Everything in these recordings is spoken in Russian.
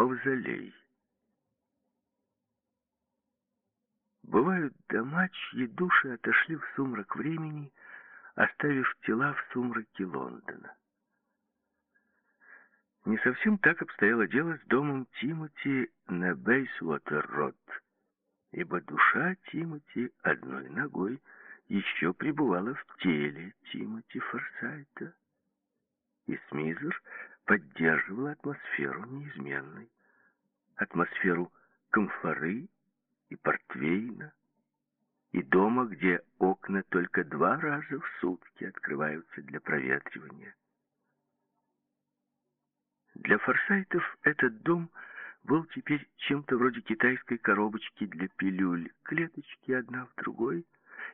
Мавзолей. Бывают дома, чьи души отошли в сумрак времени, оставив тела в сумраке Лондона. Не совсем так обстояло дело с домом Тимоти на Бейсуотер-Род, ибо душа Тимоти одной ногой еще пребывала в теле Тимоти Форсайта, и Смизер поддерживал атмосферу неизменной, атмосферу комфоры и портвейна, и дома, где окна только два раза в сутки открываются для проветривания. Для форсайтов этот дом был теперь чем-то вроде китайской коробочки для пилюль, клеточки одна в другой,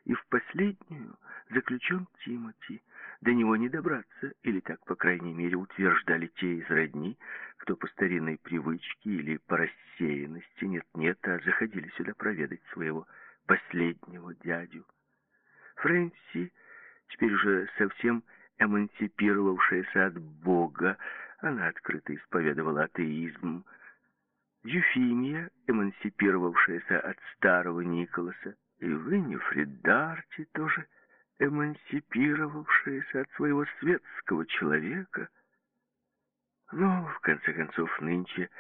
и в последнюю заключен Тимоти. До него не добраться, или так, по крайней мере, утверждали те из родни, кто по старинной привычке или по рассеянности нет-нет, а заходили сюда проведать своего последнего дядю. Фрэнси, теперь уже совсем эмансипировавшаяся от Бога, она открыто исповедовала атеизм. Юфимия, эмансипировавшаяся от старого Николаса, и Виннифрид Дарти, тоже эмансипировавшаяся от своего светского человека. Но, в конце концов, нынче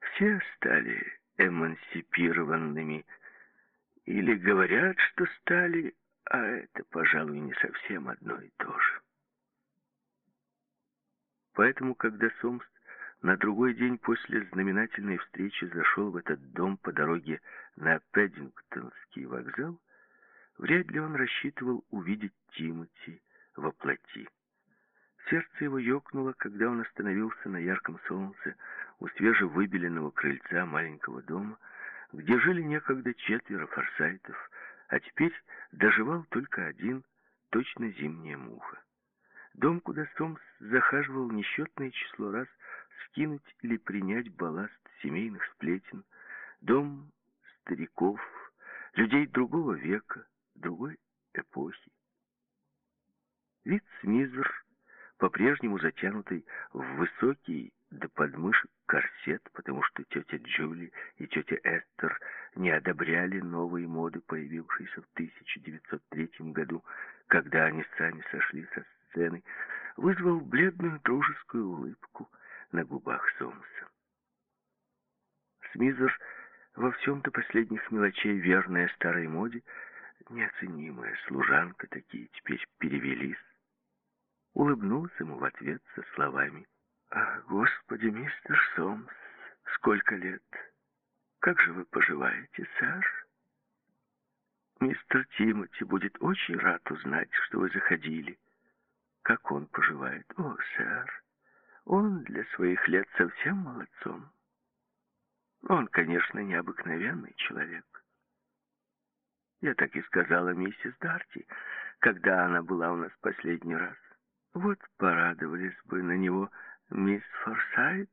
все стали эмансипированными, или говорят, что стали, а это, пожалуй, не совсем одно и то же. Поэтому, когда Сомс на другой день после знаменательной встречи зашел в этот дом по дороге на Пэддингтонский вокзал, вряд ли он рассчитывал увидеть Тимоти во плоти. Сердце его ёкнуло, когда он остановился на ярком солнце у свежевыбеленного крыльца маленького дома, где жили некогда четверо форсайтов, а теперь доживал только один, точно зимняя муха. Дом, куда Сомс захаживал несчетное число раз скинуть или принять балласт семейных сплетен. Дом стариков, людей другого века, другой эпохи. Вид Смизер, по-прежнему затянутый в высокий до подмышек корсет, потому что тетя Джули и тетя Эстер не одобряли новые моды, появившиеся в 1903 году, когда они сами сошли со сцены, вызвал бледную дружескую улыбку на губах Сомса. Смизер во всем-то последних мелочей верная старой моде, неоценимая служанка, такие теперь перевелись, улыбнулся ему в ответ со словами «А, Господи, мистер Сомс, сколько лет! Как же вы поживаете, сэр?» «Мистер Тимоти будет очень рад узнать, что вы заходили. Как он поживает?» «О, сэр, он для своих лет совсем молодцом. Он, конечно, необыкновенный человек. Я так и сказала миссис Дарти, когда она была у нас последний раз. Вот порадовались бы на него мисс Форсайт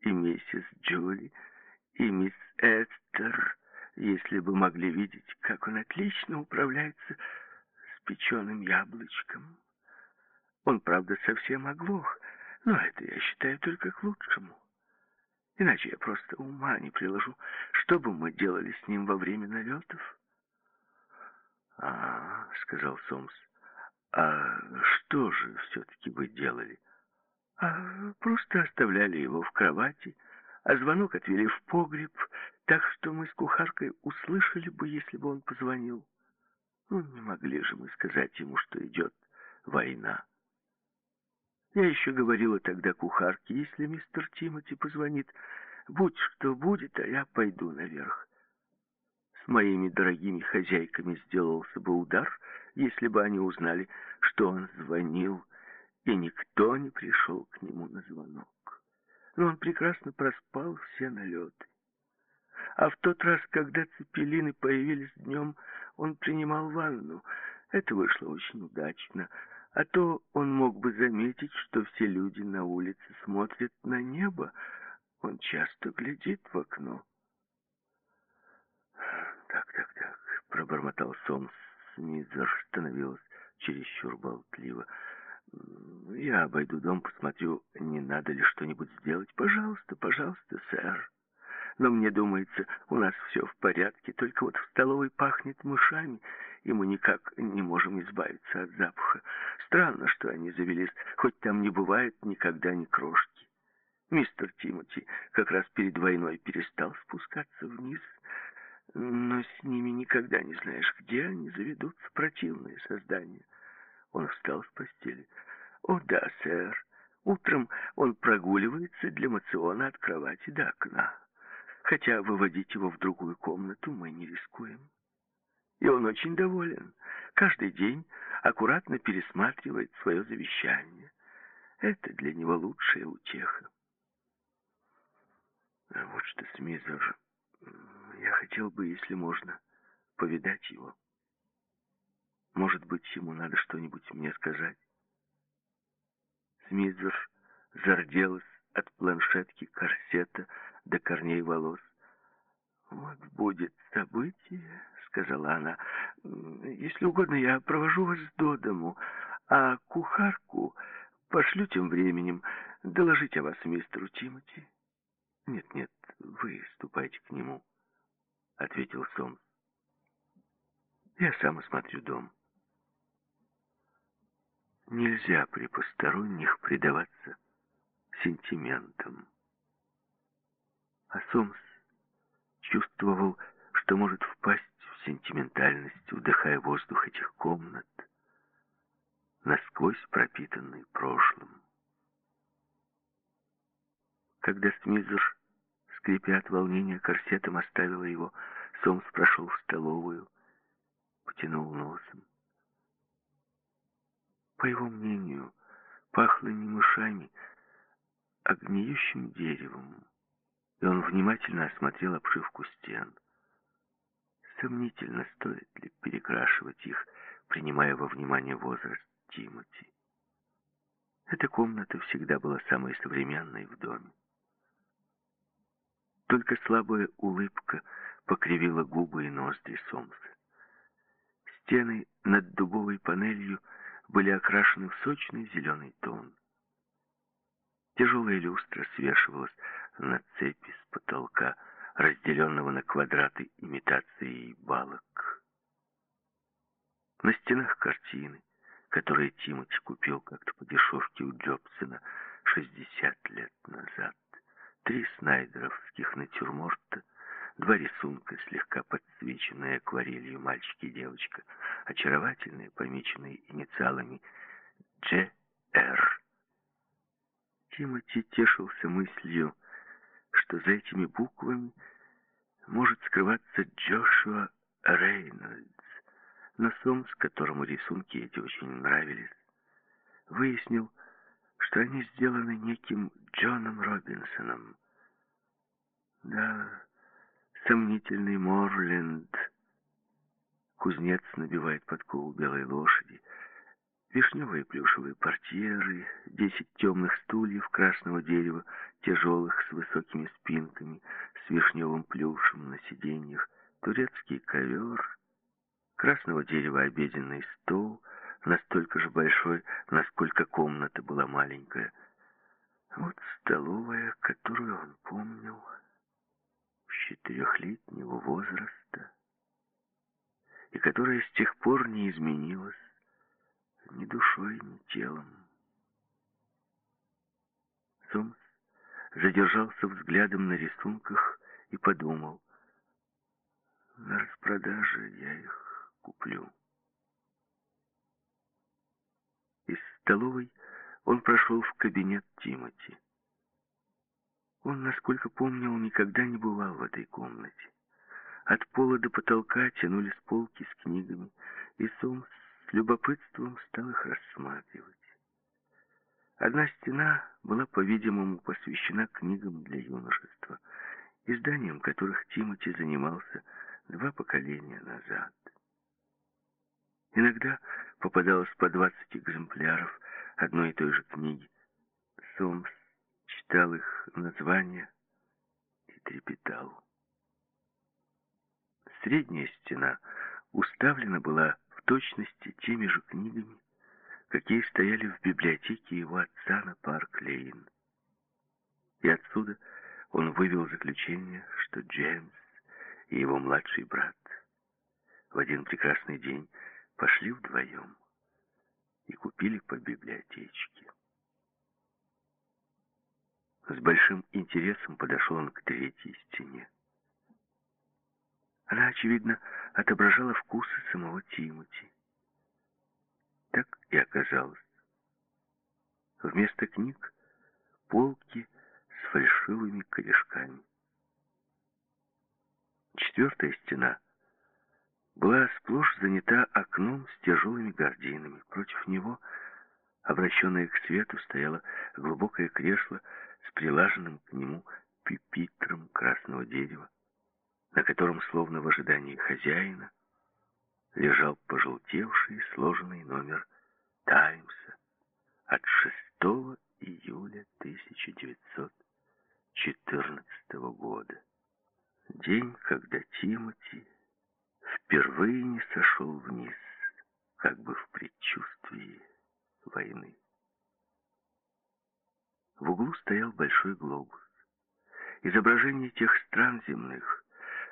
и миссис Джули и мисс Эстер, если бы могли видеть, как он отлично управляется с печеным яблочком. Он, правда, совсем оглох, но это я считаю только к лучшему. Иначе я просто ума не приложу. Что бы мы делали с ним во время налетов? «А, — сказал Сомс, — а что же все-таки вы делали? А просто оставляли его в кровати, а звонок отвели в погреб, так что мы с кухаркой услышали бы, если бы он позвонил. Ну, не могли же мы сказать ему, что идет война. Я еще говорила тогда кухарке, если мистер Тимоти позвонит, будь что будет, а я пойду наверх. Моими дорогими хозяйками сделался бы удар, если бы они узнали, что он звонил, и никто не пришел к нему на звонок. Но он прекрасно проспал все налеты. А в тот раз, когда цепелины появились днем, он принимал ванну. Это вышло очень удачно — а то он мог бы заметить, что все люди на улице смотрят на небо. Он часто глядит в окно. «Так, так, так», — пробормотал Сомс. Смитзер становилась чересчур болтливо. Я обойду дом, посмотрю, не надо ли что-нибудь сделать. Пожалуйста, пожалуйста, сэр. Но мне думается, у нас все в порядке, только вот в столовой пахнет мышами, и мы никак не можем избавиться от запаха. Странно, что они завелись, хоть там не бывает никогда ни крошки. Мистер Тимоти как раз перед войной перестал спускаться вниз, но с ними никогда не знаешь, где они заведутся, противные создания. Он встал с постели. «О да, сэр. Утром он прогуливается для мациона от кровати до окна хотя выводить его в другую комнату мы не рискуем. И он очень доволен. Каждый день аккуратно пересматривает свое завещание. Это для него лучшая утеха. А вот что, Смизер, я хотел бы, если можно, повидать его. Может быть, ему надо что-нибудь мне сказать. Смизер зарделась от планшетки корсета, до корней волос. «Вот будет событие», — сказала она. «Если угодно, я провожу вас до дому, а кухарку пошлю тем временем доложить о вас мистеру Тимоти». «Нет-нет, вы ступайте к нему», — ответил Сомс. «Я сам осмотрю дом». Нельзя при посторонних предаваться сентиментам. А Сомс чувствовал, что может впасть в сентиментальность, вдыхая воздух этих комнат, насквозь пропитанный прошлым. Когда Смизер, скрипя от волнения корсетом, оставила его, Сомс прошел в столовую, потянул носом. По его мнению, пахло не мышами, а гниющим деревом и он внимательно осмотрел обшивку стен. Сомнительно, стоит ли перекрашивать их, принимая во внимание возраст Тимоти. Эта комната всегда была самой современной в доме. Только слабая улыбка покривила губы и ноздри Сомса. Стены над дубовой панелью были окрашены в сочный зеленый тон. Тяжелая люстра свешивалась на цепи с потолка, разделенного на квадраты имитацией балок. На стенах картины, которые Тимоти купил как-то по дешевке у Джобсона 60 лет назад. Три снайдеровских натюрморта, два рисунка, слегка подсвеченные акварелью мальчик и девочка, очаровательные, помеченные инициалами «Дж.Р». Тимоти тешился мыслью, что за этими буквами может скрываться Джошуа Рейнольдс, но Сомс, которому рисунки эти очень нравились, выяснил, что они сделаны неким Джоном Робинсоном. Да, сомнительный Морленд, кузнец набивает подкову белой лошади, Вишневые плюшевые портьеры, десять темных стульев красного дерева, тяжелых с высокими спинками, с вишневым плюшем на сиденьях, турецкий ковер, красного дерева обеденный стол, настолько же большой, насколько комната была маленькая. Вот столовая, которую он помнил с четырехлетнего возраста, и которая с тех пор не изменилась, ни душой, ни телом. Сомс задержался взглядом на рисунках и подумал, на распродаже я их куплю. Из столовой он прошел в кабинет Тимоти. Он, насколько помнил, никогда не бывал в этой комнате. От пола до потолка тянулись полки с книгами, и Сомс с любопытством стал их рассматривать. Одна стена была, по-видимому, посвящена книгам для юношества, изданием которых Тимоти занимался два поколения назад. Иногда попадалось по 20 экземпляров одной и той же книги. Сомс читал их названия и трепетал. Средняя стена уставлена была точности теми же книгами, какие стояли в библиотеке его отца на парк Лейн. И отсюда он вывел заключение, что Джеймс и его младший брат в один прекрасный день пошли вдвоем и купили по библиотечке. С большим интересом подошел он к третьей стене. Она, очевидно, отображала вкусы самого Тимоти. Так и оказалось. Вместо книг — полки с фальшивыми корешками. Четвертая стена была сплошь занята окном с тяжелыми гардинами. Против него, обращенное к свету, стояло глубокое кресло с прилаженным к нему пюпитром красного дерева, на котором, словно в ожидании хозяина, лежал пожелтевший сложенный номер «Таймса» от 6 июля 1914 года. День, когда Тимоти впервые не сошел вниз, как бы в предчувствии войны. В углу стоял большой глобус. Изображение тех стран земных,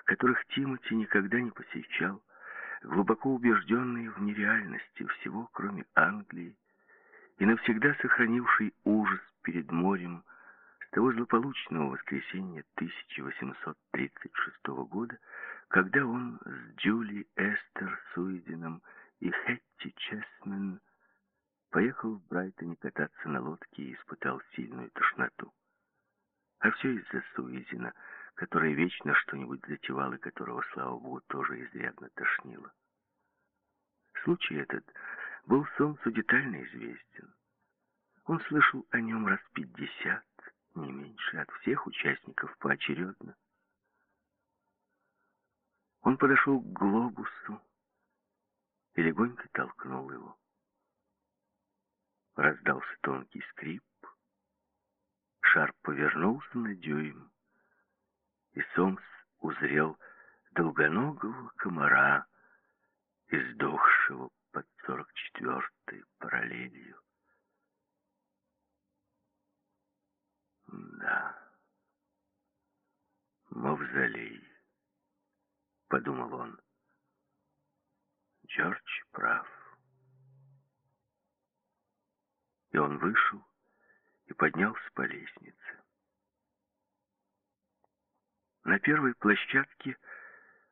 которых Тимоти никогда не посещал, глубоко убежденный в нереальности всего, кроме Англии, и навсегда сохранивший ужас перед морем с того злополучного воскресенья 1836 года, когда он с Джули Эстер Суидином и Хетти Чесмен поехал в Брайтоне кататься на лодке и испытал сильную тошноту. А все из-за Суизина, который вечно что-нибудь затевал и которого, слава богу, тоже изрядно тошнило. Случай этот был Солнцу детально известен. Он слышал о нем раз пятьдесят, не меньше, от всех участников поочередно. Он подошел к глобусу и легонько толкнул его. Раздался тонкий скрип. Шар повернулся на дюйм, и Сомс узрел долгоногого комара, издохшего под сорок четвертой параллелью. Да, мавзолей, подумал он. Джордж прав. И он вышел и поднялся по лестнице. На первой площадке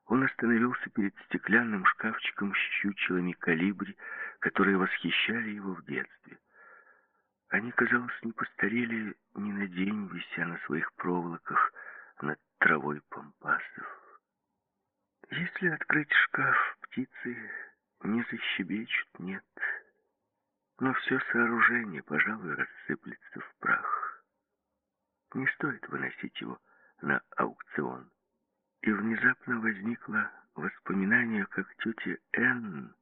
он остановился перед стеклянным шкафчиком с чучелами калибри, которые восхищали его в детстве. Они, казалось, не постарели ни на день, вися на своих проволоках над травой пампасов. Если открыть шкаф, птицы не защебечут, нет. Но все сооружение, пожалуй, рассыплется в прах. Не стоит выносить его на аукцион. И внезапно возникло воспоминание, как тетя Энн,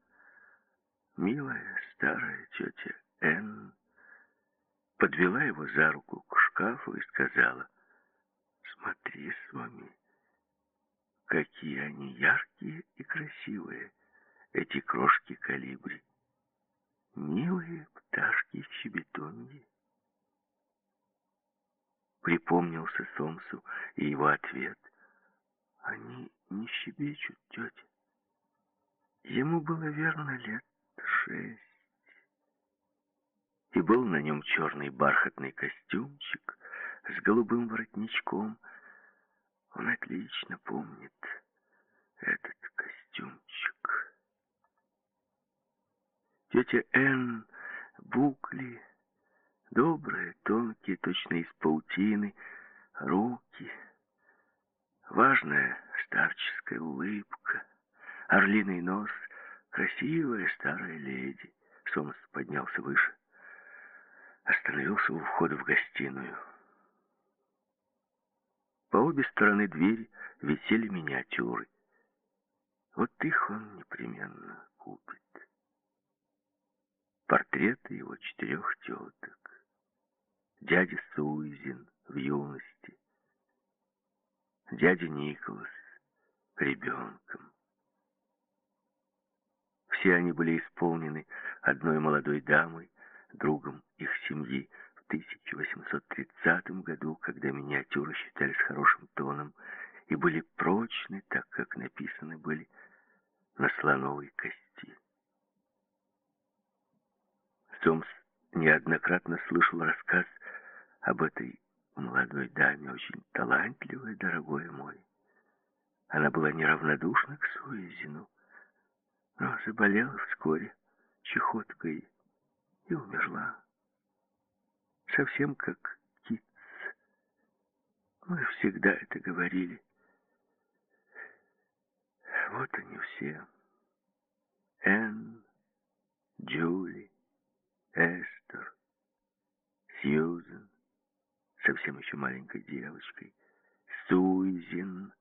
милая старая тетя Энн, подвела его за руку к шкафу и сказала, «Смотри, Соми, какие они яркие и красивые, эти крошки калибри. Милые пташки-щебетуньи». Припомнился Сомсу и его ответ. «Они не щебечут, тетя». Ему было верно лет шесть и был на нем черный бархатный костюмчик с голубым воротничком. Он отлично помнит этот костюмчик. Тетя Энн, букли, добрые, тонкие, точно из паутины, руки, важная старческая улыбка, орлиный нос, красивая старая леди. Сомас поднялся выше остановился у входа в гостиную. По обе стороны двери висели миниатюры. Вот их он непременно купит. Портреты его четырех теток. Дядя Суизин в юности. Дядя Николас ребенком. Все они были исполнены одной молодой дамой, другом их семьи, 1830 году, когда миниатюры считались хорошим тоном и были прочны, так как написаны были на слоновой кости. Сомс неоднократно слышал рассказ об этой молодой даме, очень талантливой, дорогой мой. Она была неравнодушна к Суизину, но заболела вскоре чехоткой и умерла. Совсем как Китс. Мы всегда это говорили. Вот они все. Энн, Джули, Эстер, Сьюзен, совсем еще маленькой девочкой, Суизин,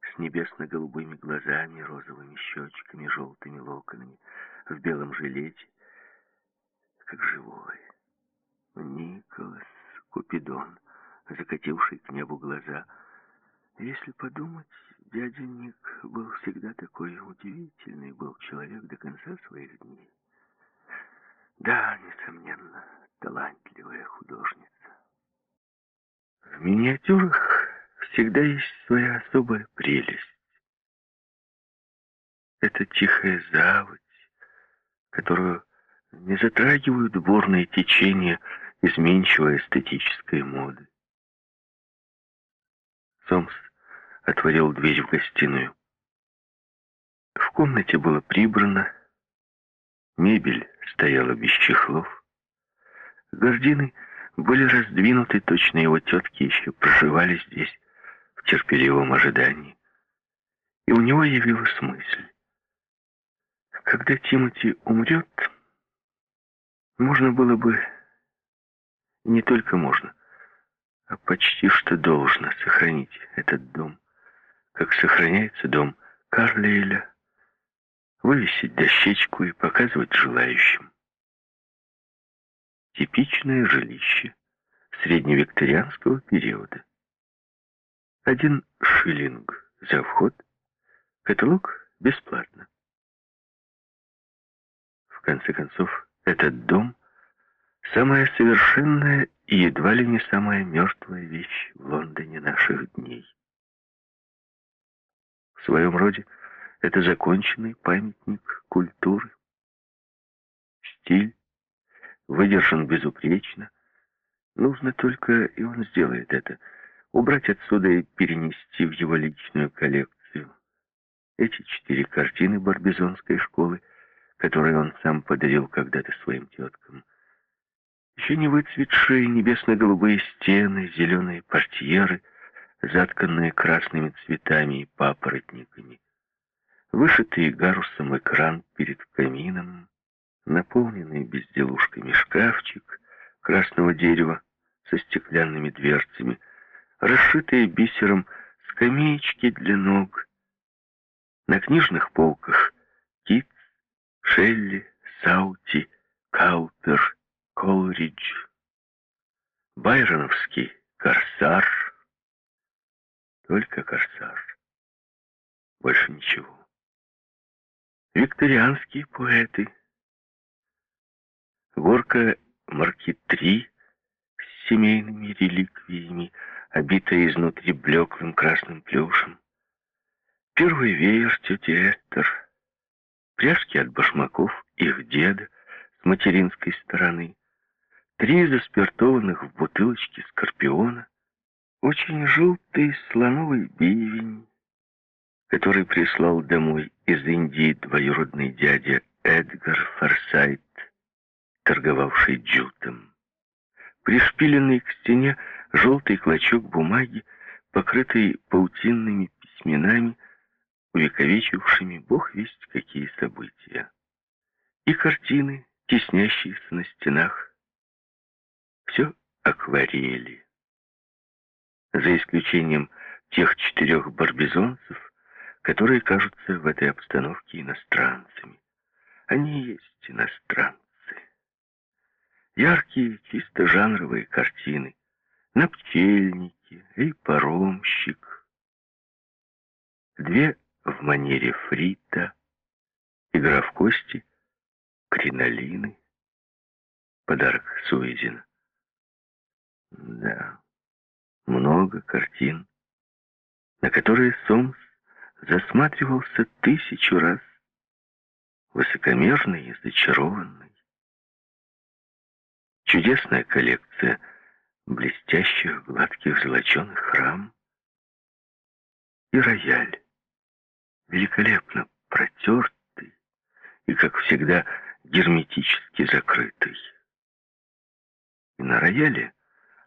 с небесно-голубыми глазами, розовыми щечками, желтыми локонами, в белом жилете, как живой. Николас Купидон, закативший к небу глаза. Если подумать, дядя Ник был всегда такой удивительный, был человек до конца своих дней. Да, несомненно, талантливая художница. В миниатюрах всегда есть своя особая прелесть. Это тихая заводь, которую не затрагивают бурные течения изменчивой эстетической моды. Сомс отворил дверь в гостиную. В комнате было прибрано, мебель стояла без чехлов, гардины были раздвинуты, точно его тетки еще проживали здесь в терпеливом ожидании. И у него явилась мысль. Когда Тимоти умрет, можно было бы, не только можно, а почти что должно сохранить этот дом, как сохраняется дом Карлейля, вывесить дощечку и показывать желающим. Типичное жилище средневикторианского периода. Один шиллинг за вход, каталог бесплатно. В конце концов, этот дом — самая совершенная и едва ли не самая мертвая вещь в Лондоне наших дней. В своем роде это законченный памятник культуры. Стиль выдержан безупречно. Нужно только, и он сделает это, убрать отсюда и перенести в его личную коллекцию. Эти четыре картины Барбизонской школы — которые он сам подарил когда-то своим теткам. Еще не выцветшие небесно-голубые стены, зеленые портьеры, затканные красными цветами и папоротниками, вышитый гарусом экран перед камином, наполненный безделушками шкафчик красного дерева со стеклянными дверцами, расшитые бисером скамеечки для ног. На книжных полках кит Шелли, Саути, Каупер, Колридж, Байроновский «Корсар». Только «Корсар». Больше ничего. Викторианские поэты. Горка Марки-3 с семейными реликвиями, обитая изнутри блеклым красным плюшем. Первый веер тети Эстер — пряжки от башмаков их деда с материнской стороны, три заспиртованных в бутылочке скорпиона, очень желтый слоновый бивень, который прислал домой из Индии двоюродный дядя Эдгар Форсайт, торговавший джутом. Пришпиленный к стене желтый клочок бумаги, покрытый паутинными письменами, увековечившими бог весть какие события. И картины, теснящиеся на стенах. Акварели. За исключением тех четырех барбизонцев, которые кажутся в этой обстановке иностранцами. Они есть иностранцы. Яркие, чисто жанровые картины. Напчельники и паромщик. Две в манере фрита, игра в кости, кринолины, подарок Суизина. Да, много картин, на которые Сомс засматривался тысячу раз, высокомерный и зачарованный. Чудесная коллекция блестящих, гладких, золоченых рам и рояль, великолепно протертый и, как всегда, герметически закрытый. И на рояле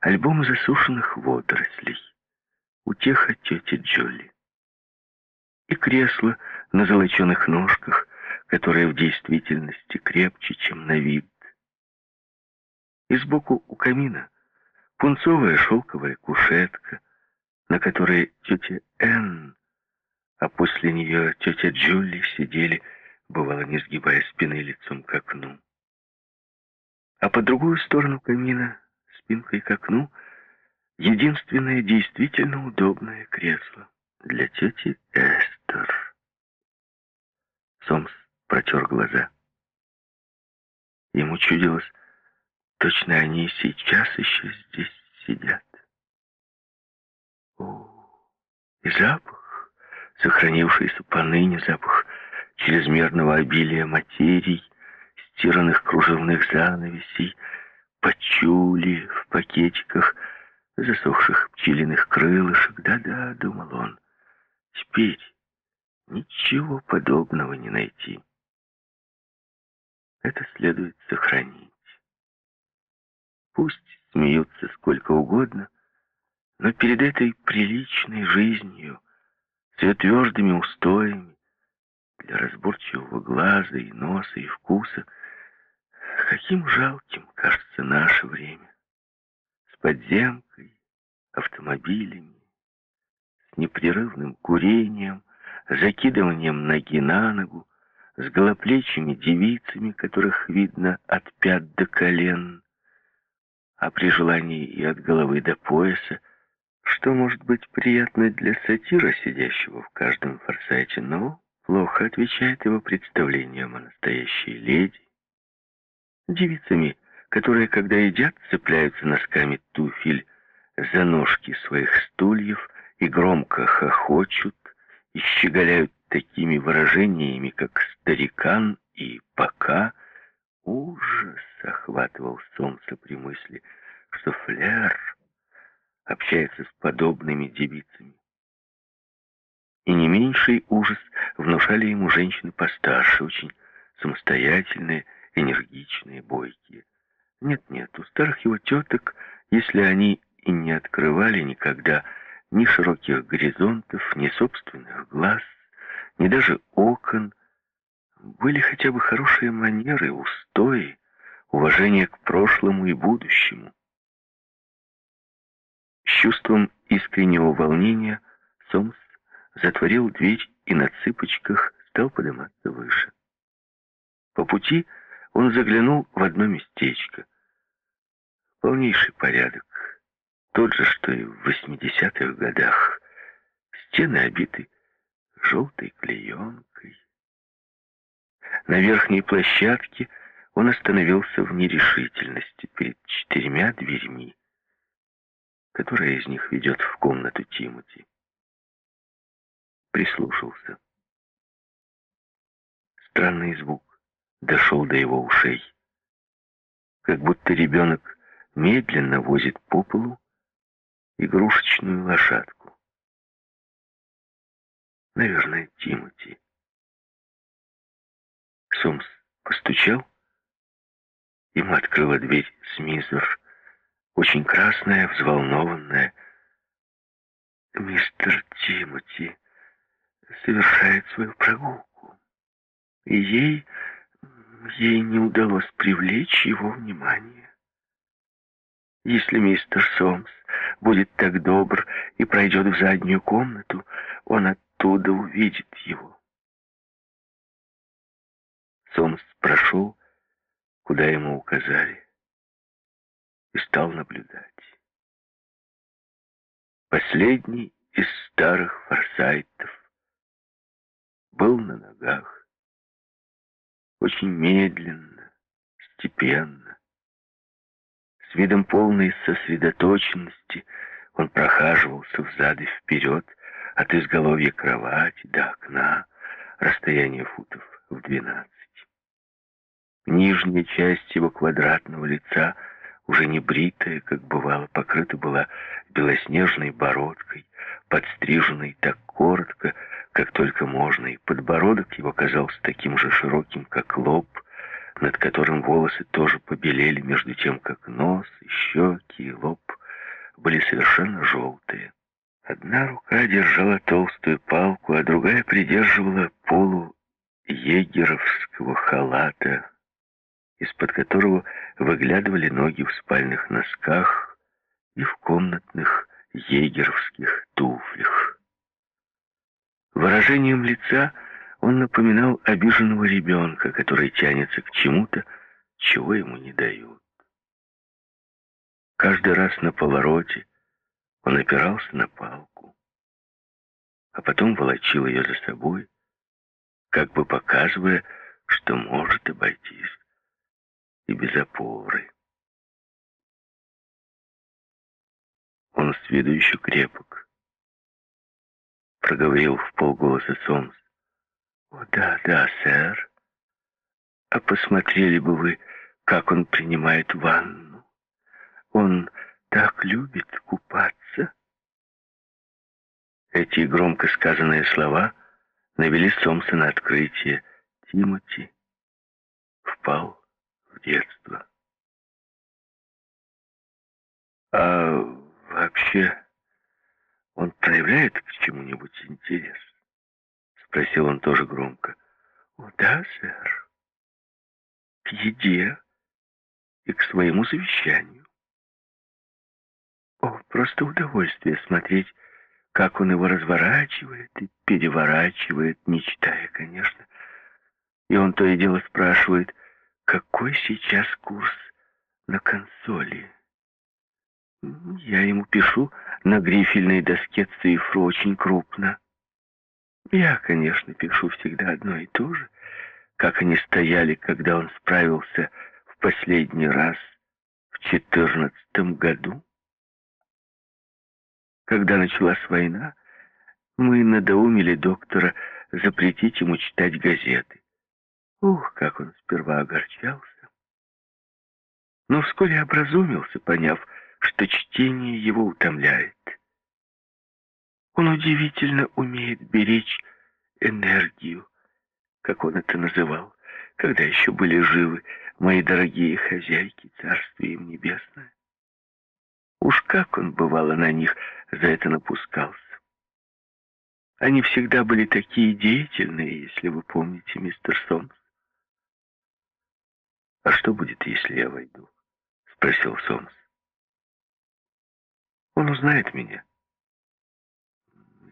альбом засушенных водорослей, утеха тети Джоли. И кресло на золоченых ножках, которое в действительности крепче, чем на вид. И сбоку у камина пунцовая шелковая кушетка, на которой тетя Энн, а после нее тетя Джули сидели, бывало, не сгибая спины лицом к окну. А по другую сторону камина, спинкой к окну, единственное действительно удобное кресло для тети Эстер. Сомс протер глаза. Ему чудилось, точно они сейчас еще здесь сидят. О, и запах, сохранившийся поныне запах чрезмерного обилия материй, стиранных кружевных занавесей, почули в пакетиках, засохших пчелиных крылышек. Да-да, думал он, теперь ничего подобного не найти. Это следует сохранить. Пусть смеются сколько угодно, но перед этой приличной жизнью, с твердыми устоями, для разборчивого глаза и носа и вкуса, каким жалким кажется наше время. С подземкой, автомобилями, с непрерывным курением, закидыванием ноги на ногу, с голоплечими девицами, которых видно от пят до колен, а при желании и от головы до пояса, что может быть приятно для сатира, сидящего в каждом форсайте, но плохо отвечает его представлениям о настоящей леди, девицами, которые, когда едят, цепляются носками туфель за ножки своих стульев и громко хохочут и щеголяют такими выражениями, как «старикан» и «пока». Ужас охватывал Сомса при мысли, что Флер общается с подобными девицами. И не меньший ужас внушали ему женщины постарше, очень самостоятельные, энергичные, бойкие. Нет-нет, у старых его теток, если они и не открывали никогда ни широких горизонтов, ни собственных глаз, ни даже окон, были хотя бы хорошие манеры, устои, уважение к прошлому и будущему. С чувством искреннего волнения Сомс затворил дверь и на цыпочках стал подниматься выше. По пути он заглянул в одно местечко. Полнейший порядок. Тот же, что и в 80-х годах. Стены обиты желтой клеенкой. На верхней площадке он остановился в нерешительности перед четырьмя дверьми. Которая из них ведет в комнату Тимоти? Прислушался. Странный звук дошел до его ушей. Как будто ребенок медленно возит по полу игрушечную лошадку. Наверное, Тимоти. Сомс постучал. Ему открыла дверь Смизер, очень красная, взволнованная. Мистер Тимоти совершает свою прогулку. И ей ей не удалось привлечь его внимание. Если мистер Сомс будет так добр и пройдет в заднюю комнату, он оттуда увидит его. Сомс прошел, куда ему указали, и стал наблюдать. Последний из старых форсайтов был на ногах очень медленно, степенно. С видом полной сосредоточенности он прохаживался взад и вперед от изголовья кровати до окна, расстояние футов в двенадцать. Нижняя часть его квадратного лица, уже не бритая, как бывало, покрыта была белоснежной бородкой, подстриженной так коротко, как только можно, и подбородок его казался таким же широким, как лоб, над которым волосы тоже побелели, между тем, как нос, щеки, и лоб были совершенно желтые. Одна рука держала толстую палку, а другая придерживала полу егеровского халата, из-под которого выглядывали ноги в спальных носках и в комнатных егеровских туфлях. Выражением лица он напоминал обиженного ребенка, который тянется к чему-то, чего ему не дают. Каждый раз на повороте он опирался на палку, а потом волочил ее за собой, как бы показывая, что может обойтись и без опоры. Он с виду еще крепок. Проговорил в полголоса Сомс. «О, да, да, сэр. А посмотрели бы вы, как он принимает ванну. Он так любит купаться». Эти громко сказанные слова навели Сомса на открытие. Тимоти впал в детство. А вообще он проявляет к чему-нибудь интерес? Спросил он тоже громко. О, да, сэр. К еде и к своему завещанию. О, просто удовольствие смотреть, как он его разворачивает и переворачивает, не читая, конечно. И он то и дело спрашивает, какой сейчас курс на консоли. Я ему пишу на грифельной доске цифру очень крупно. Я, конечно, пишу всегда одно и то же, как они стояли, когда он справился в последний раз в четырнадцатом году. Когда началась война, мы надоумили доктора запретить ему читать газеты. Ух, как он сперва огорчался. Но вскоре образумился, поняв, что чтение его утомляет. Он удивительно умеет беречь энергию, как он это называл, когда еще были живы мои дорогие хозяйки, царствие им небесное. Уж как он, бывало, на них за это напускался. Они всегда были такие деятельные, если вы помните, мистер Сомс. «А что будет, если я войду?» — спросил Сомс. «Он узнает меня.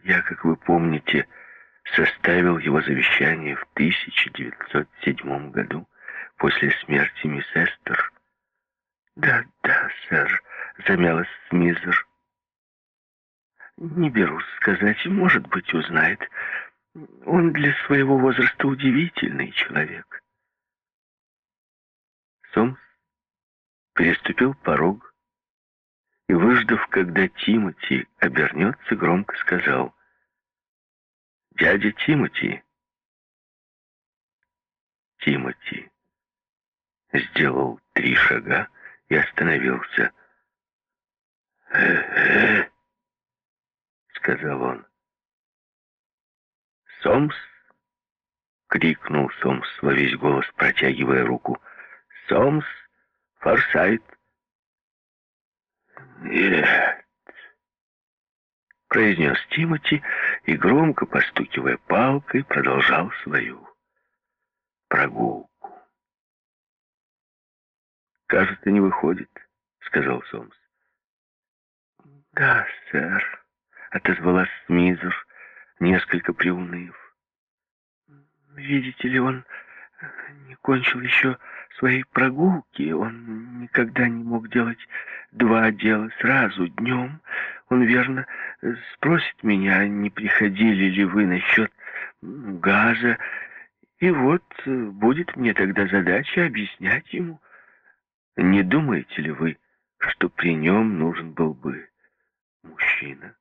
Я, как вы помните, составил его завещание в 1907 году после смерти мисс Эстер». «Да, да, сэр», — замялась Смизер. «Не берусь сказать, может быть, узнает. Он для своего возраста удивительный человек». Сомс переступил порог и, выждав, когда Тимоти обернется, громко сказал «Дядя Тимоти!» Тимоти сделал три шага и остановился. «Э-э-э!» — сказал он. «Сомс!» — крикнул Сомс во весь голос, протягивая руку — Сомс, Форсайт. Нет, произнес Тимоти и, громко постукивая палкой, продолжал свою прогулку. «Кажется, не выходит», — сказал Сомс. «Да, сэр», — отозвалась Смизер, несколько приуныв. «Видите ли, он не кончил еще своей прогулки. Он никогда не мог делать два дела сразу. Днем он, верно, спросит меня, не приходили ли вы насчет газа, И вот э, будет мне тогда задача объяснять ему. Не думаете ли вы, что при нем нужен был бы мужчина?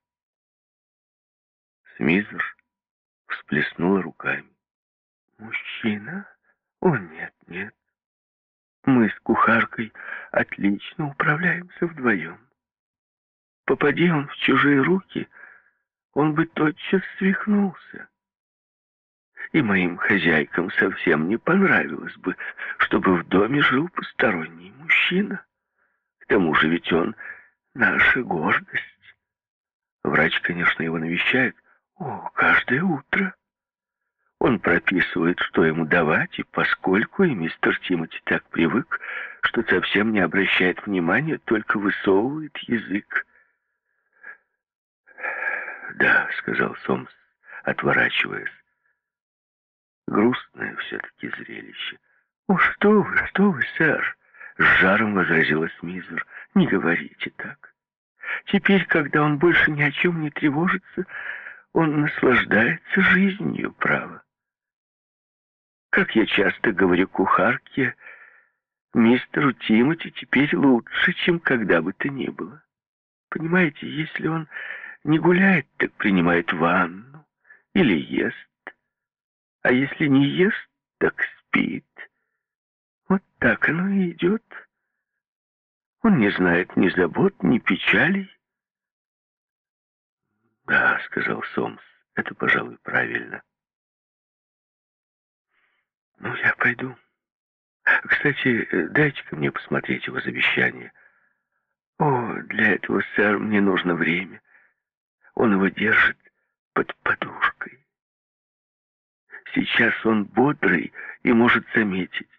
Смизер всплеснула руками. Мужчина? О, нет, нет. Мы с кухаркой отлично управляемся вдвоем. Попади он в чужие руки, он бы тотчас свихнулся. И моим хозяйкам совсем не понравилось бы, чтобы в доме жил посторонний мужчина. К тому же ведь он наша гордость. Врач, конечно, его навещает, о, каждое утро. Он прописывает, что ему давать, и поскольку и мистер Тимоти так привык, что совсем не обращает внимания, только высовывает язык. «Да», — сказал Сомс, отворачиваясь. «Грустное все-таки зрелище». «О, что вы, что вы, сэр!» — с жаром возразила Смизер. «Не говорите так. Теперь, когда он больше ни о чем не тревожится, он наслаждается жизнью, право. Как я часто говорю кухарке, мистеру Тимоти теперь лучше, чем когда бы то ни было. Понимаете, если он не гуляет, так принимает ванну или ест. А если не ест, так спит. Вот так оно и идет. Он не знает ни забот, ни печалей. «Да», — сказал Сомс, — «это, пожалуй, правильно». «Ну, я пойду. Кстати, дайте-ка мне посмотреть его завещание». «О, для этого, сэр, мне нужно время. Он его держит под подушкой. Сейчас он бодрый и может заметить.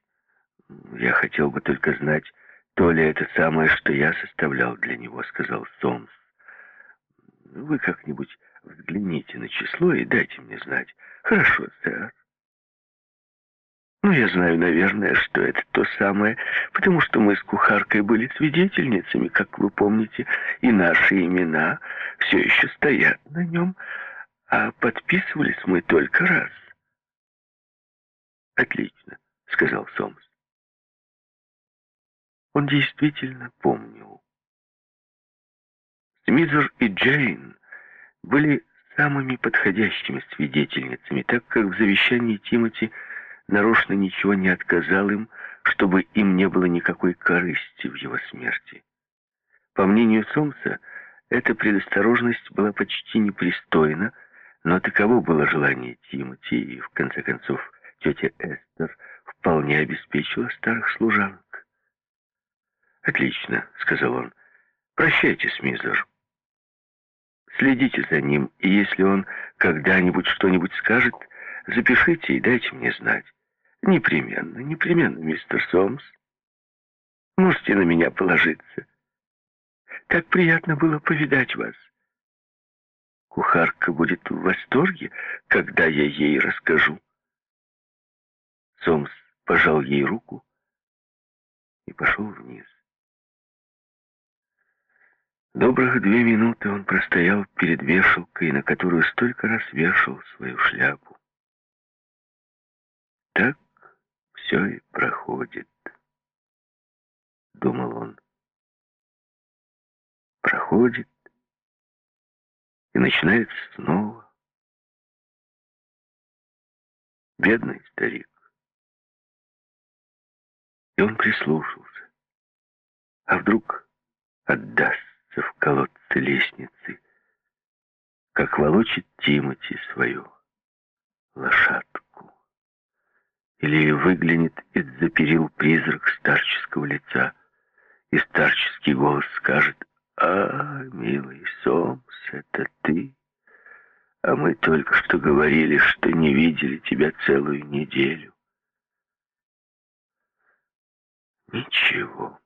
Я хотел бы только знать, то ли это самое, что я составлял для него», — сказал Сомс. Вы как-нибудь взгляните на число и дайте мне знать. Хорошо, сэр. Ну, я знаю, наверное, что это то самое, потому что мы с кухаркой были свидетельницами, как вы помните, и наши имена все еще стоят на нем, а подписывались мы только раз. «Отлично», — сказал Сомс. Он действительно помнил. Смизер и Джейн были самыми подходящими свидетельницами, так как в завещании Тимоти нарочно ничего не отказал им, чтобы им не было никакой корысти в его смерти. По мнению Сомса, эта предосторожность была почти непристойна, но таково было желание Тимоти, и, в конце концов, тетя Эстер вполне обеспечила старых служанок. «Отлично», — сказал он. «Прощайте, Смизер». Следите за ним, и если он когда-нибудь что-нибудь скажет, запишите и дайте мне знать. Непременно, непременно, мистер Сомс. Можете на меня положиться. Так приятно было повидать вас. Кухарка будет в восторге, когда я ей расскажу. Сомс пожал ей руку и пошел вниз. Добрых две минуты он простоял перед вешалкой, на которую столько раз вешал свою шляпу. Так все и проходит, думал он. Проходит и начинается снова. Бедный старик. И он прислушался. А вдруг отдаст в колодце лестницы, как волочит Тимати свою лошадку. Или выглянет из-за перил призрак старческого лица, и старческий голос скажет «А, милый Сомс, это ты? А мы только что говорили, что не видели тебя целую неделю». Ничего.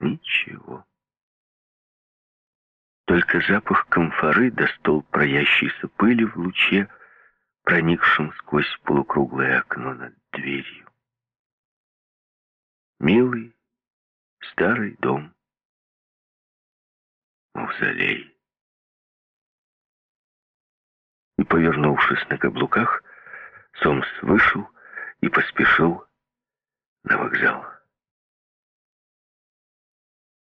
Ничего. Только запах комфоры до стол проящейся пыли в луче, проникшем сквозь полукруглое окно над дверью. Милый старый дом. Мавзолей. И повернувшись на каблуках, Сомс вышел и поспешил на вокзал.